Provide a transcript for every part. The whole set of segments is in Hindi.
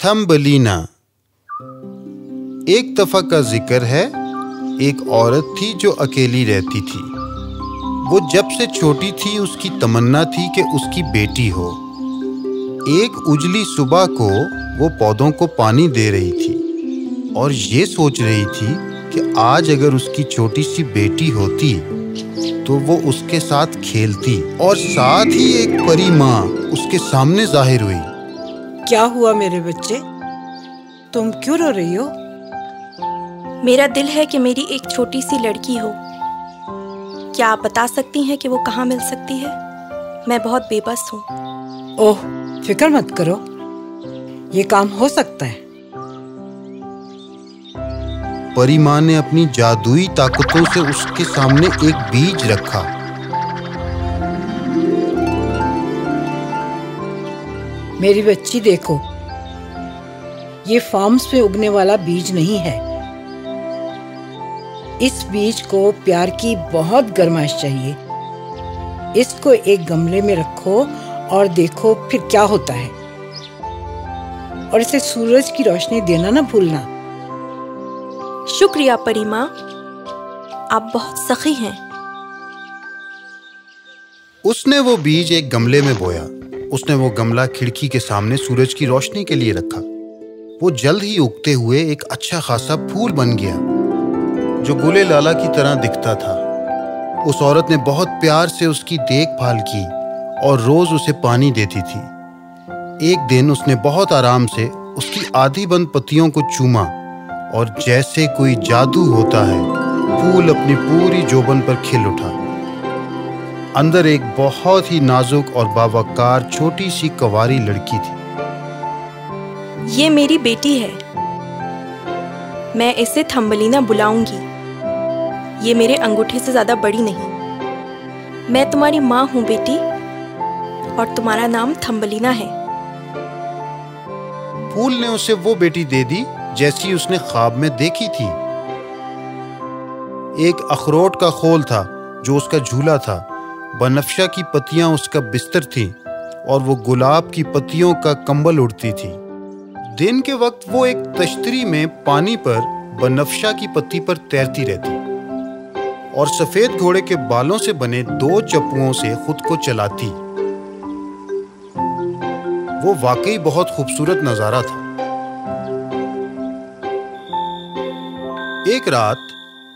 थम्बलीना एक दफ़ा का ज़िक्र है, एक औरत थी जो अकेली रहती थी। वो जब से छोटी थी, उसकी तमन्ना थी कि उसकी बेटी हो। एक उजली सुबह को वो पौधों को पानी दे रही थी और ये सोच रही थी कि आज अगर उसकी छोटी सी बेटी होती तो वो उसके साथ खेलती और साथ ही एक परी माँ उसके सामने ज़ाहिर हुई। क्या हुआ मेरे बच्चे? तुम क्यों रो रही हो? मेरा दिल है कि मेरी एक छोटी सी लड़की हो। क्या आप बता सकती हैं कि वो कहाँ मिल सकती है? मैं बहुत बेबस हूँ। ओह फ़िक्र मत करो। ये काम हो सकता है। परी माँ ने अपनी जादुई ताकतों से उसके सामने एक बीज रखा। मेरी बच्ची देखो, ये फार्म्स में उगने वाला बीज नहीं है। इस बीज को प्यार की बहुत गर्माइश चाहिए। इसको एक गमले में रखो और देखो फिर क्या होता है। और इसे सूरज की रोशनी देना ना भूलना। शुक्रिया परी माँ आप बहुत सखी हैं। उसने वो बीज एक गमले में बोया। उसने वो गमला खिड़की के सामने सूरज की रोशनी के लिए रखा। वो जल्द ही उगते हुए एक अच्छा खासा फूल बन गया, जो गुले लाला की तरह दिखता था। उस औरत ने बहुत प्यार से उसकी देखभाल की और रोज उसे पानी देती थी। एक दिन उसने बहुत आराम से उसकी आधी बंद पत्तियों को चूमा और जैसे कोई जादू होता है फूल अपनी पूरी जोबन पर खिल उठा। अंदर एक बहुत ही नाजुक और बावकार छोटी सी कवारी लड़की थी। ये मेरी बेटी है। मैं इसे थम्बलीना बुलाऊँगी। ये मेरे अंगूठे से ज़्यादा बड़ी नहीं। मैं तुम्हारी माँ हूँ बेटी और तुम्हारा नाम थम्बलीना है। फूल ने उसे वो बेटी दे दी जैसी उसने ख्वाब में देखी थी। एक अखरोट का खोल था, जो उसका झूला था। बनफशा की पत्तियाँ उसका बिस्तर थी और वो गुलाब की पत्तियों का कंबल उड़ती थी। दिन के वक्त वो एक तश्तरी में पानी पर बनफशा की पत्ती पर तैरती रहती। और सफ़ेद घोड़े के बालों से बने दो चप्पुओं से खुद को चलाती। वो वाकई बहुत खूबसूरत नज़ारा था। एक रात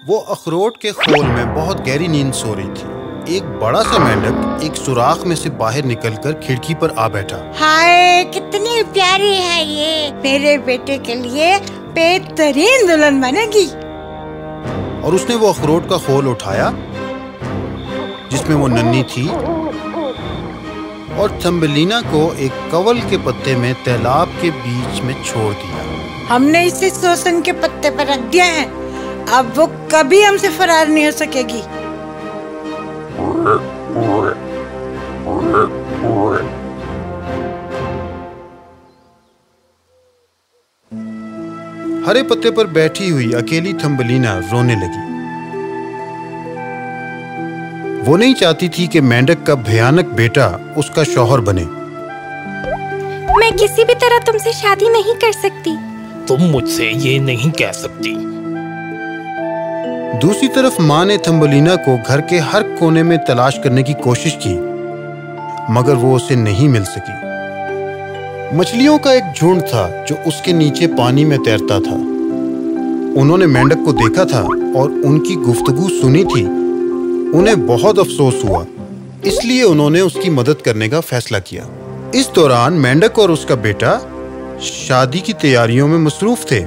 वो अखरोट के खोल में बहुत गहरी नींद सो रही थी। एक बड़ा सा मेंढक एक सुराख में से बाहर निकलकर खिड़की पर आ बैठा। हाय कितनी प्यारी है ये। मेरे बेटे के लिए बेहतरीन दुल्हन बनेगी। और उसने वो अखरोट का खोल उठाया जिसमें वो नन्ही थी और थम्बलीना को एक कवल के पत्ते में तालाब के बीच में छोड़ दिया। हमने इसे सोसन के पत्ते पर रख दिया है। अब वो कभी हमसे फरार नहीं हो सकेगी। हरे पत्ते पर बैठी हुई अकेली थम्बलीना रोने लगी। वो नहीं चाहती थी कि मेंढक का भयानक बेटा उसका शौहर बने। मैं किसी भी तरह तुमसे शादी नहीं कर सकती। तुम मुझसे ये नहीं कह सकती। दूसरी तरफ़ माँ ने थम्बलीना को घर के हर कोने में तलाश करने की कोशिश की, मगर वो उसे नहीं मिल सकी। मछलियों का एक झुंड था जो उसके नीचे पानी में तैरता था। उन्होंने मेंढक को देखा था और उनकी गुफ्तगु सुनी थी। उन्हें बहुत अफसोस हुआ, इसलिए उन्होंने उसकी मदद करने का फैसला किया। इस दौरान मेंढक और उसका बेटा शादी की तैयारियों में मसरूफ थे।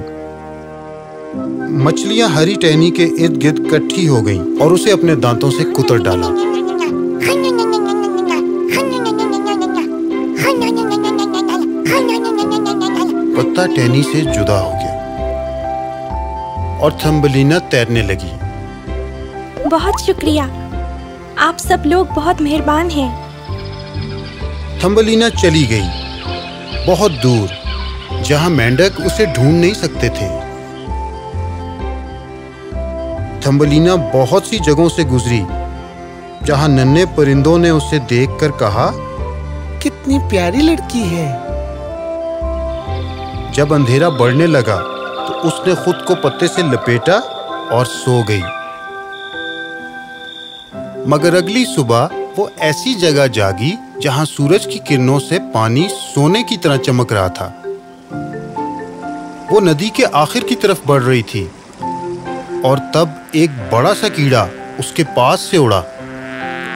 मछलियाँ हरी टहनी के इर्द गिर्द कट्ठी हो गईं और उसे अपने दांतों से कुतर डाला। पत्ता टहनी से जुदा हो गया और थम्बलीना तैरने लगी। बहुत शुक्रिया। आप सब लोग बहुत मेहरबान हैं। थम्बलीना चली गई बहुत दूर जहाँ मेंढक उसे ढूंढ नहीं सकते थे। थम्बलीना बहुत सी जगहों से गुजरी जहाँ नन्हे परिंदों ने उसे देखकर कहा कितनी प्यारी लड़की है। जब अंधेरा बढ़ने लगा तो उसने खुद को पत्ते से लपेटा और सो गई। मगर अगली सुबह वो ऐसी जगह जागी जहाँ सूरज की किरणों से पानी सोने की तरह चमक रहा था। वो नदी के आखिर की तरफ़ बढ़ रही थी। और तब एक बड़ा सा कीड़ा उसके पास से उड़ा।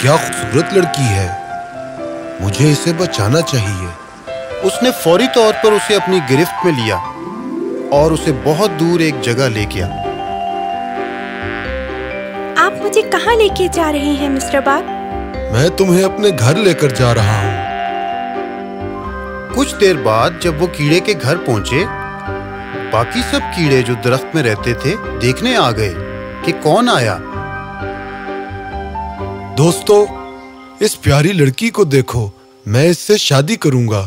क्या खूबसूरत लड़की है। मुझे इसे बचाना चाहिए। उसने फौरी तौर पर उसे अपनी गिरफ्त में लिया और उसे बहुत दूर एक जगह ले गया। आप मुझे कहाँ लेके जा रहे हैं मिस्टर बाग? मैं तुम्हें अपने घर लेकर जा रहा हूँ। कुछ देर बाद जब वो कीड़े के घर पहुँचे बाकी सब कीड़े जो दरख्त में रहते थे देखने आ गए कि कौन आया। दोस्तों इस प्यारी लड़की को देखो मैं इससे शादी करूँगा।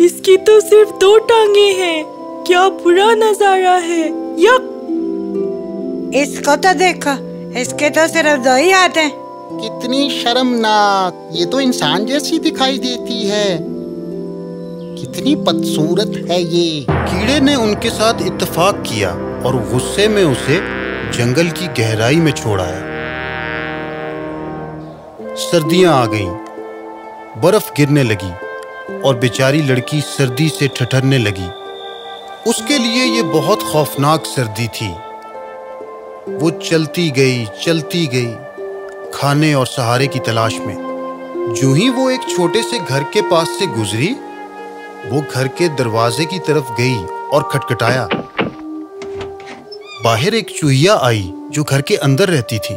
इसकी तो सिर्फ़ दो टांगे हैं। क्या बुरा नज़ारा है? यक इसको तो देखो इसके तो सिर्फ़ दो ही हाथ हैं। कितनी शर्मनाक। ये तो इंसान जैसी दिखाई देती है। कितनी बदसूरत है ये। कीड़े ने उनके साथ इत्तेफाक किया और गुस्से में उसे जंगल की गहराई में छोड़ाया। सर्दियाँ आ गईं, बर्फ़ गिरने लगी और बेचारी लड़की सर्दी से ठठरने लगी। उसके लिए ये बहुत खौफनाक सर्दी थी। वो चलती गई चलती गई खाने और सहारे की तलाश में। जो ही वो एक छोटे से घर के पास से गुजरी वो घर के दरवाजे की तरफ़ गई और खटखटाया। बाहर एक चूहिया आई जो घर के अंदर रहती थी।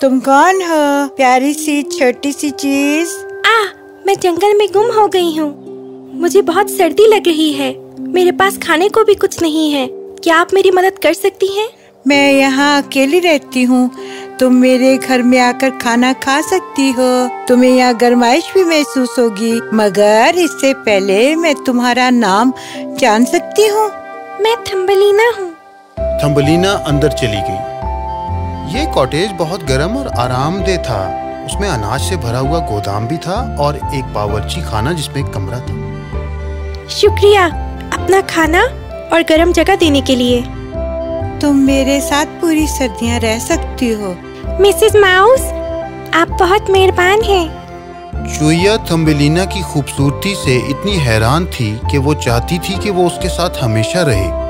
तुम कौन हो? प्यारी सी छोटी सी चीज़। आ मैं जंगल में गुम हो गई हूँ। मुझे बहुत सर्दी लग रही है। मेरे पास खाने को भी कुछ नहीं है। क्या आप मेरी मदद कर सकती हैं? मैं यहाँ अकेली रहती हूँ। तुम मेरे घर में आकर खाना खा सकती हो। तुम्हें यहाँ गर्माइश भी महसूस होगी मगर इससे पहले मैं तुम्हारा नाम जान सकती हूँ। मैं थम्बलीना हूँ। थम्बलीना अंदर चली गई। ये कॉटेज बहुत गर्म और आरामदेह था। उसमें अनाज से भरा हुआ गोदाम भी था और एक बावर्ची खाना जिसमें एक कमरा था। शुक्रिया अपना खाना और गर्म जगह देने के लिए। तुम मेरे साथ पूरी सर्दियाँ रह सकती हो। मिसेस माउस आप बहुत मेहरबान हैं। चुईया थम्बेलिना की खूबसूरती से इतनी हैरान थी कि वो चाहती थी कि वो उसके साथ हमेशा रहे।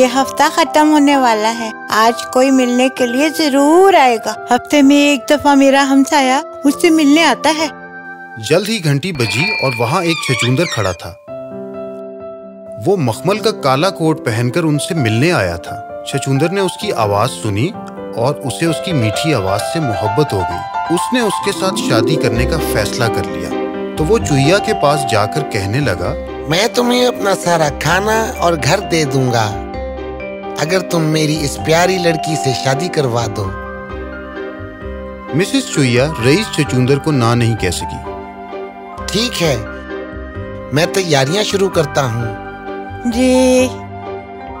ये हफ़्ता खत्म होने वाला है। आज कोई मिलने के लिए ज़रूर आएगा। हफ़्ते में एक दफ़ा मेरा हमसाया मुझसे मिलने आता है। जल्द ही घंटी बजी और वहाँ एक छचुंदर खड़ा था। वो मखमल का काला कोट पहनकर उनसे मिलने आया था। छचुंदर ने उसकी आवाज़ सुनी और उसे उसकी मीठी आवाज़ से मोहब्बत हो गई। उसने उसके साथ शादी करने का फैसला कर लिया। तो वो चुहिया के पास जाकर कहने लगा मैं तुम्हें अपना सारा खाना और घर दे दूँगा। अगर तुम मेरी इस प्यारी लड़की से शादी करवा दो। मिसेस चुहिया रईस छचुंदर को ना नहीं कह सकी। ठीक है मैं तैयारियाँ शुरू करता हूँ। जी।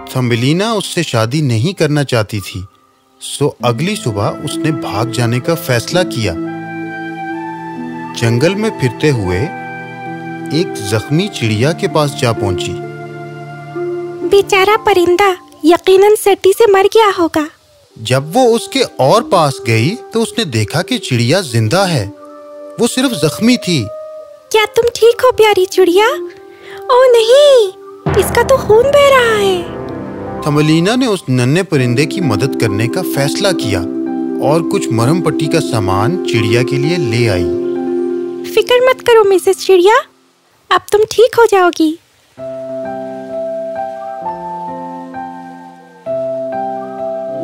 थम्बेलिना उससे शादी नहीं करना चाहती थी सो अगली सुबह उसने भाग जाने का फैसला किया। जंगल में फिरते हुए एक जख्मी चिड़िया के पास जा पहुँची। बेचारा परिंदा यकीनन सर्दी से मर गया होगा। जब वो उसके और पास गई तो उसने देखा कि चिड़िया ज़िंदा है। वो सिर्फ़ जख्मी थी। क्या तुम ठीक हो प्यारी चिड़िया? ओ नहीं इसका तो खून बह रहा है। थमलीना ने उस नन्हे परिंदे की मदद करने का फैसला किया और कुछ मरहम पट्टी का सामान चिड़िया के लिए ले आई। फ़िक्र मत करो मिसेस चिड़िया। अब तुम ठीक हो जाओगी।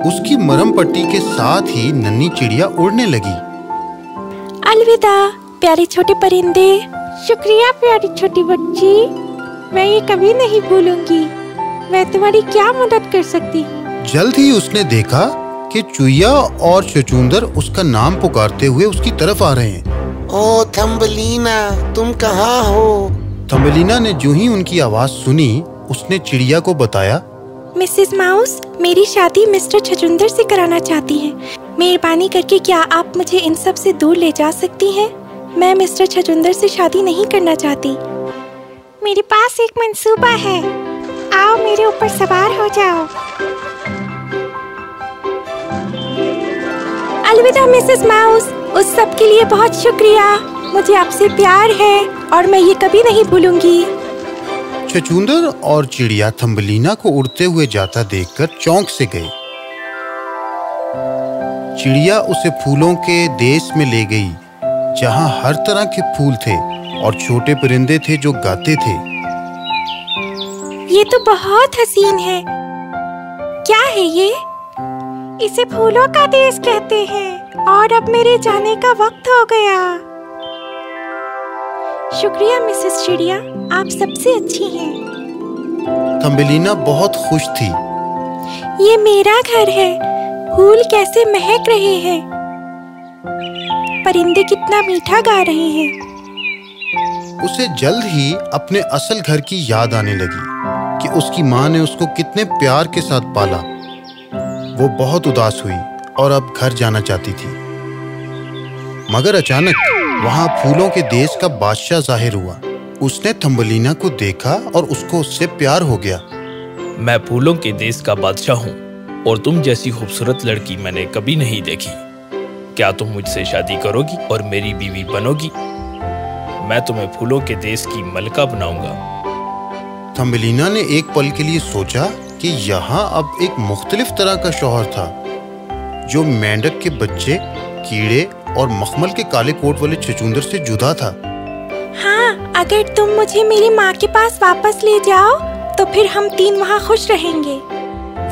उसकी मरम पट्टी के साथ ही नन्ही चिड़िया उड़ने लगी। अलविदा प्यारे छोटे परिंदे। शुक्रिया प्यारी छोटी बच्ची। मैं ये कभी नहीं भूलूँगी। मैं तुम्हारी क्या मदद कर सकती हूँ? जल्द ही उसने देखा कि चुईया और चचुंदर उसका नाम पुकारते हुए उसकी तरफ़ आ रहे हैं। ओ थम्बलीना तुम कहाँ हो? थम्बेलिना ने जो ही उनकी आवाज़ सुनी उसने चिड़िया को बताया मिसेस माउस मेरी शादी मिस्टर छचुंदर से कराना चाहती है। मेहरबानी करके क्या आप मुझे इन सबसे दूर ले जा सकती हैं? मैं मिस्टर छचुंदर से शादी नहीं करना चाहती। मेरे पास एक मंसूबा है। आओ मेरे ऊपर सवार हो जाओ। अलविदा, मिसेस माउस। उस सब के लिए बहुत शुक्रिया। मुझे आपसे प्यार है और मैं ये कभी नहीं भूलूँगी। छचूंदर और चिड़िया थम्बलीना को उड़ते हुए जाता देखकर चौंक से गई। चिड़िया उसे फूलों के देश में ले गई, जहाँ हर तरह के फूल थे। और छोटे परिंदे थे जो गाते थे। ये तो बहुत हसीन है। क्या है ये? इसे फूलों का देश कहते हैं और अब मेरे जाने का वक्त हो गया। शुक्रिया मिसेस चिड़िया आप सबसे अच्छी हैं। थम्बलीना बहुत खुश थी। ये मेरा घर है। फूल कैसे महक रहे हैं। परिंदे कितना मीठा गा रहे हैं। उसे जल्द ही अपने असल घर की याद आने लगी कि उसकी माँ ने उसको कितने प्यार के साथ पाला। वो बहुत उदास हुई और अब घर जाना चाहती थी। मगर अचानक वहाँ फूलों के देश का बादशाह ज़ाहिर हुआ। उसने थम्बलीना को देखा और उसको उससे प्यार हो गया। मैं फूलों के देश का बादशाह हूँ और तुम जैसी खूबसूरत लड़की मैंने कभी नहीं देखी। क्या तुम मुझसे शादी करोगी और मेरी बीवी बनोगी? मैं तुम्हें फूलों के देश की मलका बनाऊँगा। थम्बलीना ने एक पल के लिए सोचा कि यहाँ अब एक मुख्तलिफ़ तरह का शौहर था जो मेंढक के बच्चे कीड़े और मखमल के काले कोट वाले छचूंदर से जुदा था। हाँ अगर तुम मुझे मेरी माँ के पास वापस ले जाओ तो फिर हम तीन वहाँ खुश रहेंगे।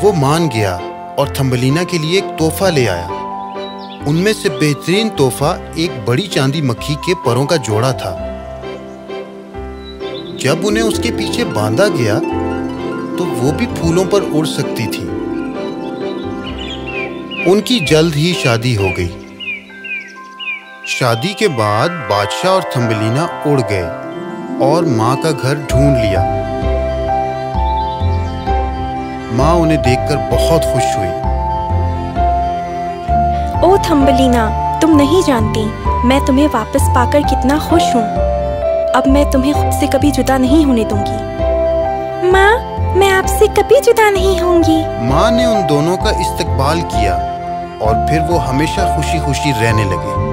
वो मान गया और थम्बलीना के लिए एक तोहफा ले आया। उनमें से बेहतरीन तोहफा एक बड़ी चांदी मक्खी के परों का जोड़ा था। जब उन्हें उसके पीछे बांधा गया तो वो भी फूलों पर उड़ सकती थी। उनकी जल्द ही शादी हो गई। शादी के बाद बादशाह और थम्बलीना उड़ गए और माँ का घर ढूंढ लिया। माँ उन्हें देखकर बहुत खुश हुई। ओ थम्बलीना तुम नहीं जानती, मैं तुम्हें वापस पाकर कितना खुश हूँ। अब मैं तुम्हें खुद से कभी जुदा नहीं होने दूँगी। माँ, मैं आपसे कभी जुदा नहीं होंगी। माँ ने उन दोनों का इस्तकबाल किया और फिर वो हमेशा खुशी खुशी रहने लगे।